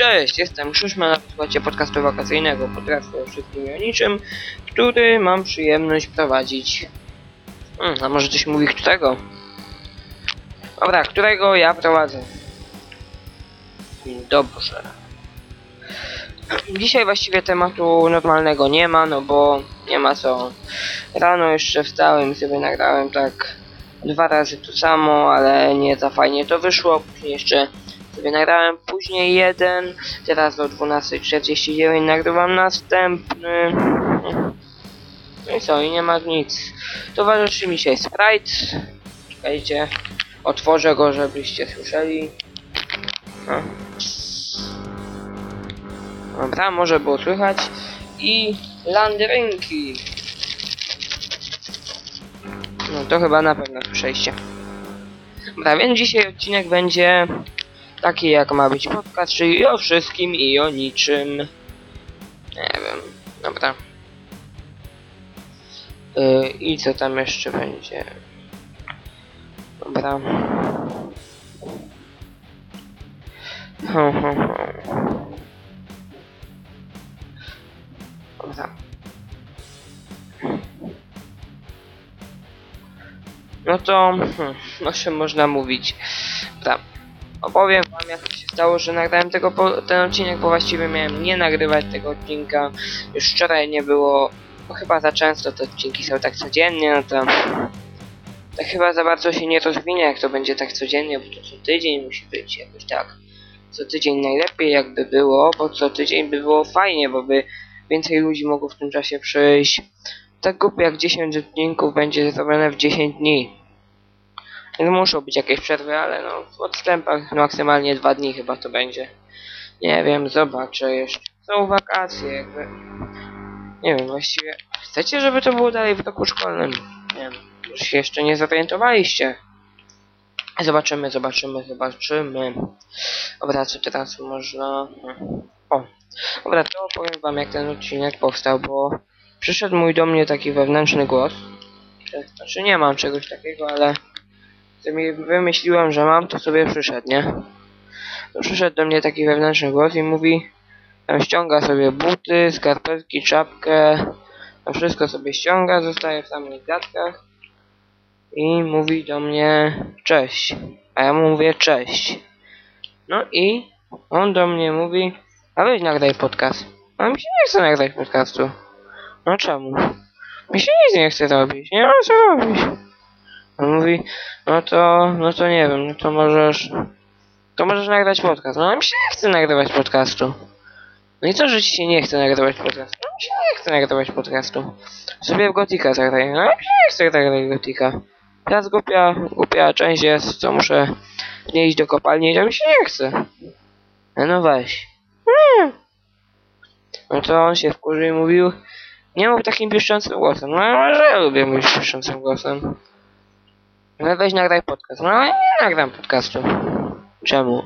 Cześć, jestem Krzyszman, słuchajcie podcastu wakacyjnego podcastu o wszystkim i o niczym, który mam przyjemność prowadzić. Hmm, a może coś mówi którego? Dobra, którego ja prowadzę. Dobrze. Dzisiaj właściwie tematu normalnego nie ma, no bo nie ma co. Rano jeszcze wstałem sobie nagrałem tak dwa razy to samo, ale nie za fajnie to wyszło. Później jeszcze nagrałem później jeden, teraz o 12.49 nagrywam następny. No i co, i nie ma nic. Towarzyszy mi się Sprite. Czekajcie, otworzę go, żebyście słyszeli. No. Dobra, może było słychać. I landrynki. No to chyba na pewno słyszeliście. Dobra, więc dzisiaj odcinek będzie taki jak ma być podcast, czyli o wszystkim i o niczym. Nie wiem, dobra. Yy, I co tam jeszcze będzie? Dobra. Ho, ho, ho. Dobra. No to, hmm, o czym można mówić? Opowiem wam jak to się stało, że nagrałem tego ten odcinek, bo właściwie miałem nie nagrywać tego odcinka. Już wczoraj nie było, bo chyba za często te odcinki są tak codziennie, no to tak chyba za bardzo się nie rozwinie, jak to będzie tak codziennie, bo to co tydzień musi być jakoś tak. Co tydzień najlepiej jakby było, bo co tydzień by było fajnie, bo by więcej ludzi mogło w tym czasie przyjść. Tak głupio jak 10 odcinków będzie zrobione w 10 dni. Więc muszą być jakieś przerwy, ale no w odstępach maksymalnie dwa dni chyba to będzie. Nie wiem, zobaczę jeszcze. Są wakacje jakby. Nie wiem, właściwie. Chcecie, żeby to było dalej w roku szkolnym? Nie wiem, już się jeszcze nie zorientowaliście. Zobaczymy, zobaczymy, zobaczymy. Dobra, co teraz można... O, dobra, to opowiem wam jak ten odcinek powstał, bo przyszedł mój do mnie taki wewnętrzny głos. Znaczy nie mam czegoś takiego, ale sobie wymyśliłem, że mam, to sobie przyszedł, nie? To przyszedł do mnie taki wewnętrzny głos i mówi, tam ściąga sobie buty, skarpetki, czapkę, tam wszystko sobie ściąga, zostaje w samych gadkach i mówi do mnie cześć, a ja mu mówię cześć. No i on do mnie mówi, a weź nagraj podcast. A mi się nie chce nagrać podcastu. No czemu? Mi się nic nie chce robić, nie mam co robić. On mówi, no to, no to nie wiem, no to możesz, to możesz nagrać podcast. No mi się nie chce nagrywać podcastu. No i co, że ci się nie chce nagrywać podcastu? No mi się nie chce nagrywać podcastu. Sobie w Gotika zagraj, no mi się nie chce nagrać Gotika. Teraz głupia, głupia część jest, co muszę nie iść do kopalni, to mi się nie chce. No, weź. Nie. No to on się wkurzył i mówił, nie mów takim piszczącym głosem. No ja lubię mówić piszczącym głosem. No weź nagraj podcast. No ale nie nagram podcastu. Czemu?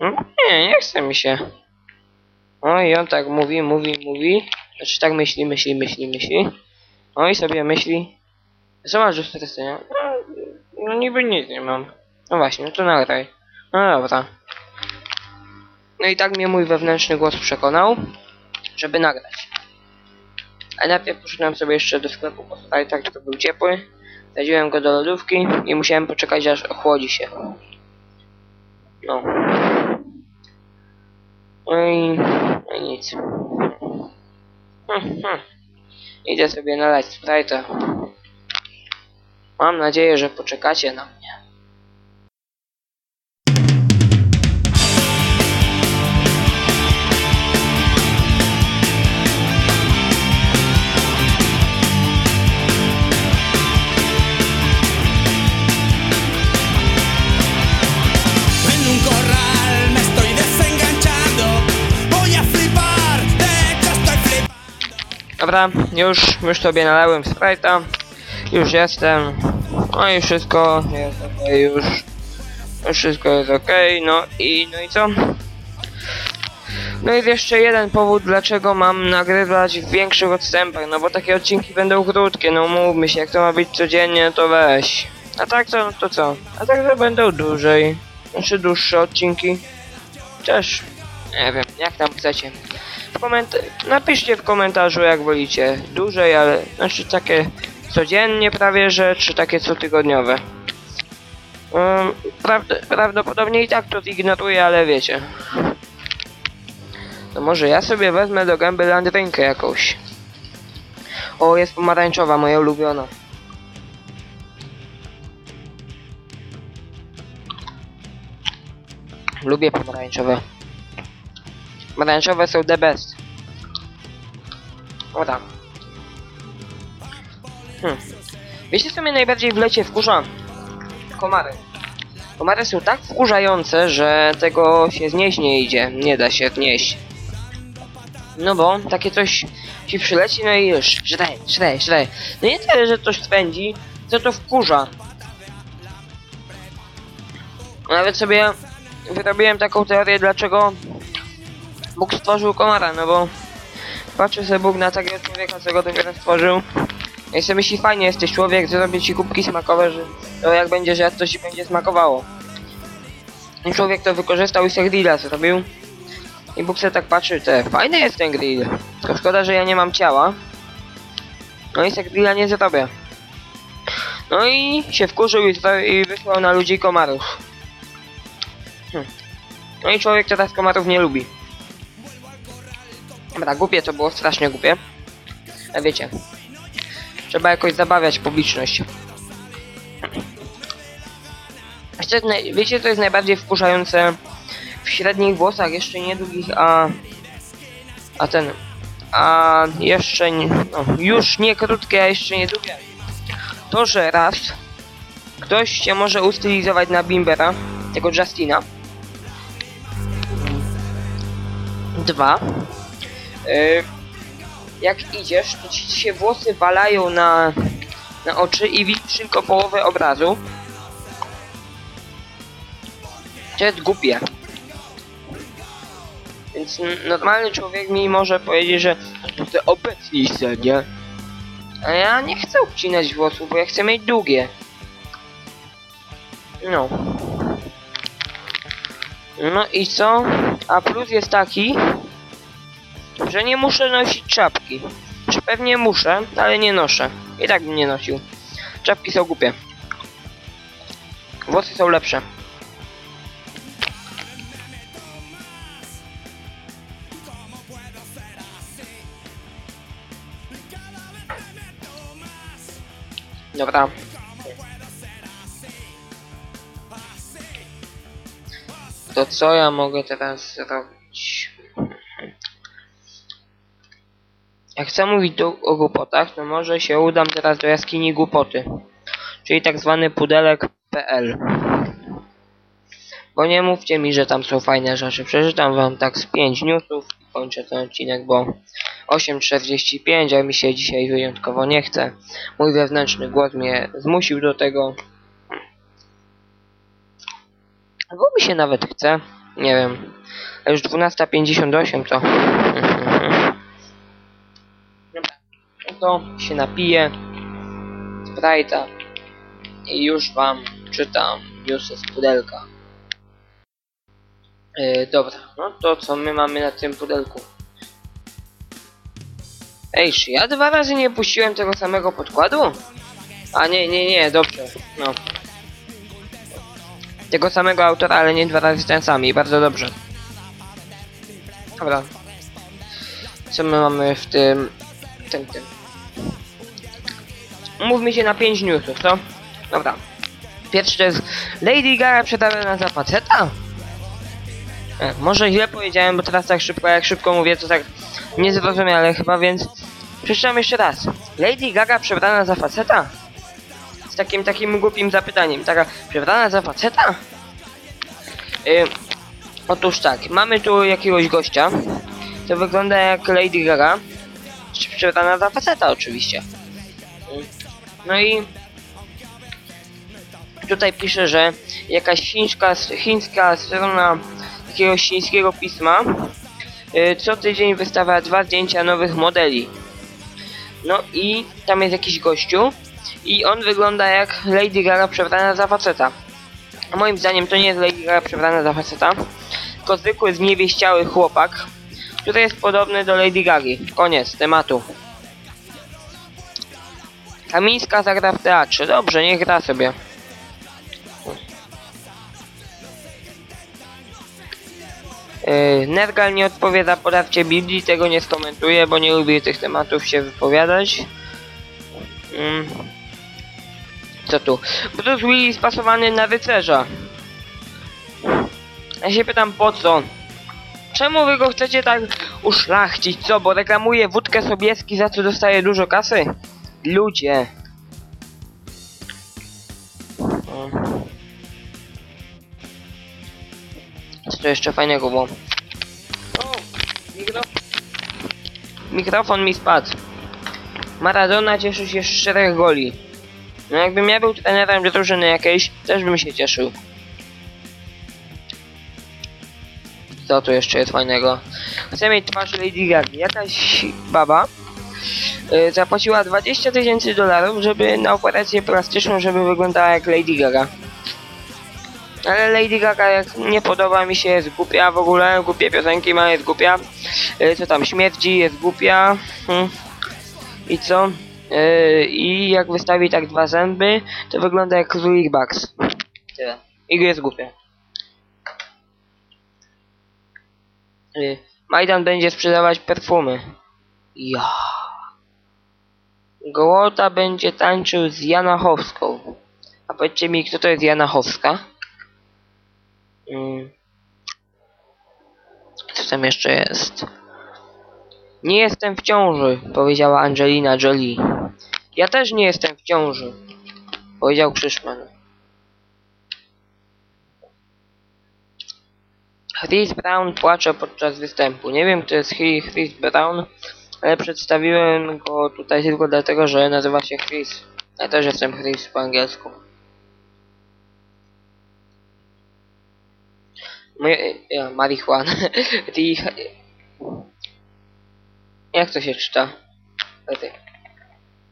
No, nie, nie chce mi się. No i on tak mówi, mówi, mówi. Znaczy tak myśli, myśli, myśli, myśli. No i sobie myśli. Co masz do stracenia? No, no niby nic nie mam. No właśnie, no to nagraj. No dobra. No i tak mnie mój wewnętrzny głos przekonał, żeby nagrać. A najpierw poszedłem sobie jeszcze do sklepu po tak, to był ciepły. Wsadziłem go do lodówki i musiałem poczekać aż ochłodzi się. No. No i, no i nic. Hmm, hmm. Idę sobie nalać Sprite'a. Mam nadzieję, że poczekacie na mnie. Dobra, już, już sobie nalałem Sprite'a. Już jestem. No i wszystko jest ok, już. Już wszystko jest ok, no i, no i co? No i jeszcze jeden powód, dlaczego mam nagrywać w większych odstępach, no bo takie odcinki będą krótkie, no mówmy się, jak to ma być codziennie, to weź. A tak to, to co? A tak to będą dłużej. Znaczy dłuższe odcinki. Też Nie wiem, jak tam chcecie. Napiszcie w komentarzu jak wolicie. Dłużej, ale znaczy takie codziennie prawie, że czy takie cotygodniowe. Um, prawd prawdopodobnie i tak to zignoruję, ale wiecie. To może ja sobie wezmę do gęby landrynkę jakąś. O, jest pomarańczowa, moja ulubiona. Lubię pomarańczowe. Pomarańczowe są the best. O tak. Hmm. Wiecie co mnie najbardziej w lecie wkurza? Komary. Komary są tak wkurzające, że tego się znieść nie idzie. Nie da się znieść. No bo takie coś ci przyleci, no i już. Żrej, żrej, żrej. No nie tyle, że coś spędzi, co to wkurza. Nawet sobie wyrobiłem taką teorię, dlaczego Bóg stworzył komara, no bo patrzy sobie Bóg na takiego człowieka, co go dopiero stworzył. I sobie myśli, fajnie jesteś człowiek, zrobię ci kubki smakowe, że to jak będziesz jadł, to ci będzie smakowało. I człowiek to wykorzystał i sobie grilla zrobił. I Bóg sobie tak patrzy, te, fajny jest ten grill. Tylko szkoda, że ja nie mam ciała. No i sobie grilla nie zrobię. No i się wkurzył i, i wysłał na ludzi komarów. Hm. No i człowiek teraz komarów nie lubi. Dobra, głupie to było, strasznie głupie. A wiecie, trzeba jakoś zabawiać publiczność. Wiecie co jest najbardziej wkurzające w średnich włosach, jeszcze niedługich, a... A ten... A jeszcze nie, no, już nie krótkie, a jeszcze nie długie. To, że raz ktoś się może ustylizować na Bimbera, tego Justina. Dwa. Y, jak idziesz, to ci się włosy walają na, na oczy i widzisz tylko połowę obrazu. To jest głupie. Więc normalny człowiek mi może powiedzieć, że to obecnij se, nie? A ja nie chcę obcinać włosów, bo ja chcę mieć długie. No. No i co? A plus jest taki, że nie muszę nosić czapki. Czy pewnie muszę, ale nie noszę. I tak bym nie nosił. Czapki są głupie. Włosy są lepsze. Dobra. To co ja mogę teraz zrobić? Jak chcę mówić do, o głupotach, to może się udam teraz do jaskini głupoty. Czyli tak zwany pudelek.pl Bo nie mówcie mi, że tam są fajne rzeczy. Przeczytam wam tak z 5 newsów i kończę ten odcinek, bo 8.45, a mi się dzisiaj wyjątkowo nie chce. Mój wewnętrzny głos mnie zmusił do tego. Albo mi się nawet chce. Nie wiem. A już 12.58 to... No to się napiję. Sprite'a. I już wam czytam newsy z pudelka. Yy, dobra, no to co my mamy na tym pudelku? Ej, ja dwa razy nie puściłem tego samego podkładu? A nie, nie, nie, dobrze, no. Tego samego autora, ale nie dwa razy ten sam i bardzo dobrze. Dobra. Co my mamy w tym... tym, tym. Mów mi się na 5 newsów, co? Dobra. Pierwszy to jest Lady Gaga przetarana za faceta? E, może źle powiedziałem, bo teraz tak szybko, jak szybko mówię, to tak niezrozumiale chyba, więc przeczytam jeszcze raz. Lady Gaga przebrana za faceta? Z takim takim głupim zapytaniem. Taka przebrana za faceta? Y, otóż tak, mamy tu jakiegoś gościa, to wygląda jak Lady Gaga, przebrana za faceta oczywiście. No i tutaj pisze, że jakaś chińska, chińska strona jakiegoś chińskiego pisma y, co tydzień wystawia dwa zdjęcia nowych modeli. No i tam jest jakiś gościu i on wygląda jak Lady Gaga przebrana za faceta. A moim zdaniem to nie jest Lady Gaga przebrana za faceta, tylko zwykły zniewieściały chłopak, który jest podobny do Lady Gagi. Koniec tematu. Kamińska zagra w teatrze. Dobrze, niech gra sobie. Yy, Nergal nie odpowiada po dawcie Biblii, tego nie skomentuję, bo nie lubię tych tematów się wypowiadać. Mm. Co tu? Bruce Willis pasowany na rycerza. Ja się pytam po co? Czemu wy go chcecie tak uszlachcić? Co, bo reklamuje wódkę Sobieski, za co dostaje dużo kasy? Ludzie. Co to jeszcze fajnego było? O, mikro... Mikrofon mi spadł. Maradona cieszy się z czterech goli. No jakbym ja był trenerem drużyny jakiejś, też bym się cieszył. Co tu jeszcze jest fajnego? Chcę mieć twarz Lady Gaga. Jakaś baba zapłaciła 20 tysięcy dolarów, żeby na operację plastyczną, żeby wyglądała jak Lady Gaga. Ale Lady Gaga jak nie podoba mi się, jest głupia w ogóle, głupie piosenki ma, jest głupia. Y, co tam, śmierdzi, jest głupia. Hmm. I co? Yy, I jak wystawi tak dwa zęby, to wygląda jak królik Bugs. Tyle. I jest głupia. Majdan będzie sprzedawać perfumy. Ja. Gołota będzie tańczył z Janachowską. A powiedzcie mi, kto to jest Janachowska? Yy. Co tam jeszcze jest? Nie jestem w ciąży, powiedziała Angelina Jolie. Ja też nie jestem w ciąży, powiedział Krzyszman. Chris Brown płacze podczas występu. Nie wiem, kto jest Chris Brown, ale przedstawiłem go tutaj tylko dlatego, że nazywa się Chris. Ja też jestem Chris po angielsku. Ja, marihuana. Ri- jak to się czyta?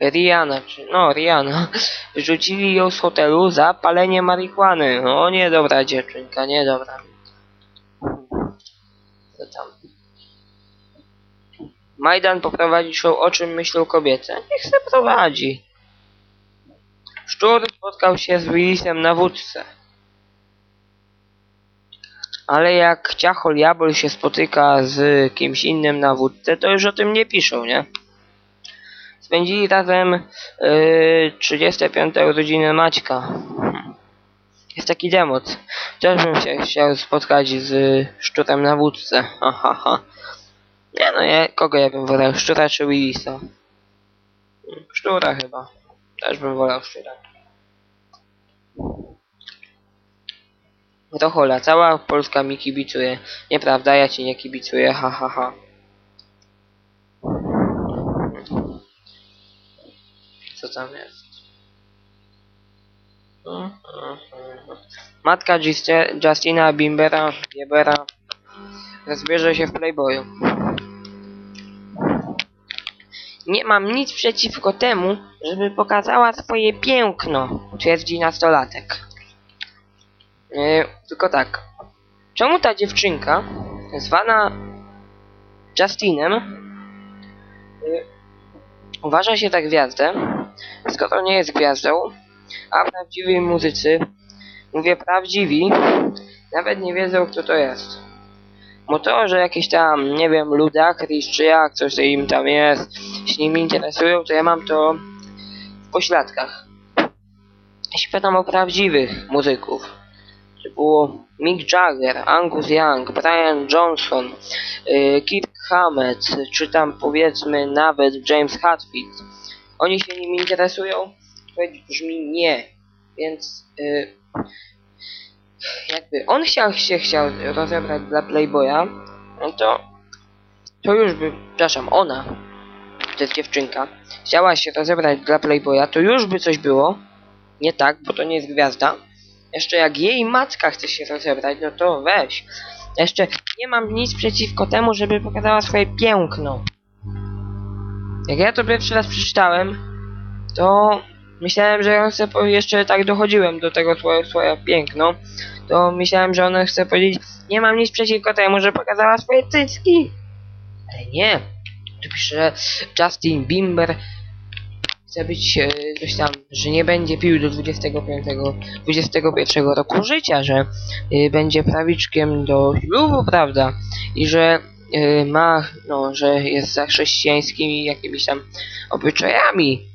Rihanna, czy... no Rihanna. Wyrzucili ją z hotelu za palenie marihuany. O nie dobra dziewczynka, nie dobra. Co tam? Majdan poprowadzi show o czym myślą kobiety. Niech se prowadzi. Szczur spotkał się z Willisem na wódce. Ale jak Ciachol Jabol się spotyka z kimś innym na wódce, to już o tym nie piszą, nie? Spędzili razem yy, 35 urodziny Maćka. Jest taki demot. Też bym się chciał spotkać z szczurem na wódce. Ha, ha, ha. Nie no, ja, kogo ja bym wolał? Szczura czy Willisa? Szczura chyba. Też bym wolał szczura. To cała Polska mi kibicuje. Nieprawda, ja ci nie kibicuję, ha ha ha. Co tam jest? Matka Giste- Justina Bimbera, Biebera rozbierze się w Playboyu. Nie mam nic przeciwko temu, żeby pokazała swoje piękno, twierdzi nastolatek. Yy, tylko tak. Czemu ta dziewczynka, zwana Justinem, yy, uważa się za gwiazdę, skoro nie jest gwiazdą, a prawdziwi muzycy, mówię prawdziwi, nawet nie wiedzą kto to jest. Bo to, że jakieś tam, nie wiem, Ludacris czy jak, coś co im tam jest, się nimi interesują, to ja mam to w pośladkach. Się pytam o prawdziwych muzyków. To było Mick Jagger, Angus Young, Brian Johnson, yy, Kirk Hammett, czy tam powiedzmy nawet James Hetfield. Oni się nimi interesują? Odpowiedź brzmi nie. Więc yy, jakby on chciał się chciał rozebrać dla Playboya, no to to już by, przepraszam, ona, to jest dziewczynka, chciała się rozebrać dla Playboya, to już by coś było. Nie tak, bo to nie jest gwiazda. Jeszcze jak jej matka chce się rozebrać, no to weź. Jeszcze nie mam nic przeciwko temu, żeby pokazała swoje piękno. Jak ja to pierwszy raz przeczytałem, to myślałem, że on chce jeszcze tak dochodziłem do tego swoje piękno, to myślałem, że ona chce powiedzieć, nie mam nic przeciwko temu, że pokazała swoje cycki. Ale nie. Tu pisze, że Justin Bieber chce być e, coś tam, że nie będzie pił do 25, 21 roku życia, że e, będzie prawiczkiem do ślubu, prawda? I że e, ma, no, że jest za chrześcijańskimi jakimiś tam obyczajami.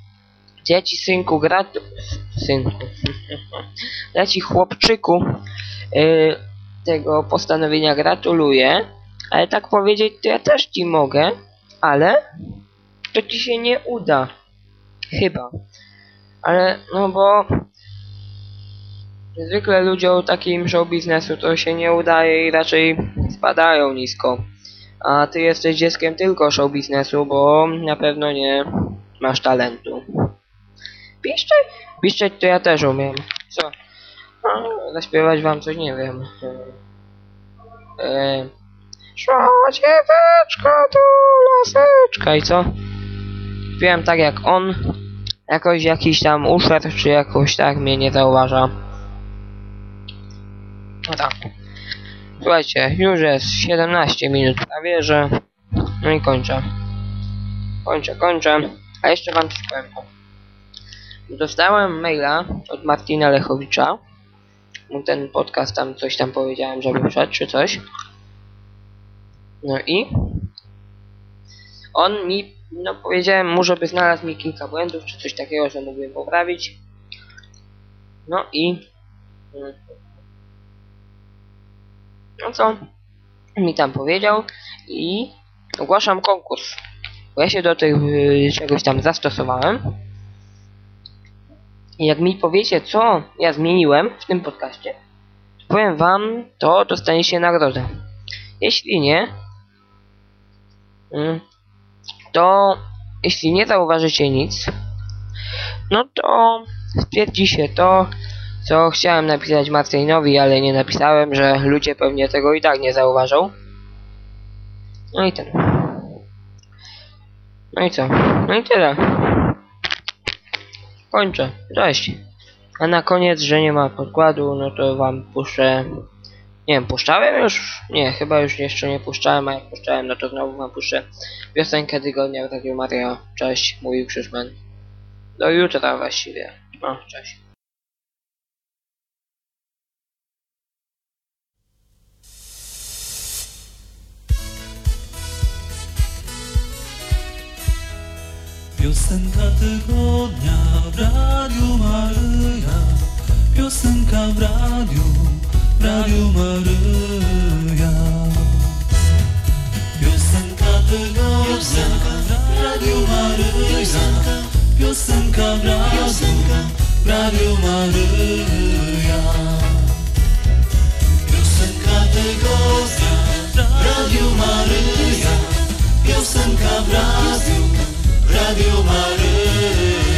Ja ci synku gratu... synku... ja ci chłopczyku e, tego postanowienia gratuluję, ale tak powiedzieć to ja też ci mogę, ale to ci się nie uda. Chyba. Ale, no bo zwykle ludziom takim show biznesu to się nie udaje i raczej spadają nisko. A ty jesteś dzieckiem tylko show biznesu, bo na pewno nie masz talentu. Piszczeć? Piszczeć to ja też umiem. Co? No, zaśpiewać wam coś nie wiem. Eee, Szła dzieweczka tu laseczka i co? Wiem tak jak on. Jakoś jakiś tam uszedł, czy jakoś tak mnie nie zauważa. No tak. Słuchajcie, już jest 17 minut prawie, że... No i kończę. Kończę, kończę. A jeszcze wam coś powiem. Dostałem maila od Martina Lechowicza. Mu ten podcast tam coś tam powiedziałem, żeby wszedł, czy coś. No i on mi, no powiedziałem mu, żeby znalazł mi kilka błędów, czy coś takiego, że mógłbym poprawić. No i... mm, No co? Mi tam powiedział i ogłaszam konkurs. Bo ja się do tych y, czegoś tam zastosowałem. Jak mi powiecie, co ja zmieniłem w tym podcaście, to powiem wam, to dostaniecie nagrodę. Jeśli nie, mm, to jeśli nie zauważycie nic, no to stwierdzi się to, co chciałem napisać Marcinowi, ale nie napisałem, że ludzie pewnie tego i tak nie zauważą. No i ten. No i co? No i tyle. Kończę. Cześć. A na koniec, że nie ma podkładu, no to wam puszczę... Nie wiem, puszczałem już? Nie, chyba już jeszcze nie puszczałem, a jak puszczałem, no to znowu wam puszczę piosenkę tygodnia w Radio Maria. Cześć, mówił Krzyżman. Do jutra właściwie. No, cześć. Piosenka tygodnia w Radiu Maryja Piosenka w radiu, w Radiu Maryja Piosenka tygodnia w Radiu Maryja Piosenka w Radiu Maryja Piosenka tygodnia w Radiu Maryja Piosenka w radiu, Radio Mares.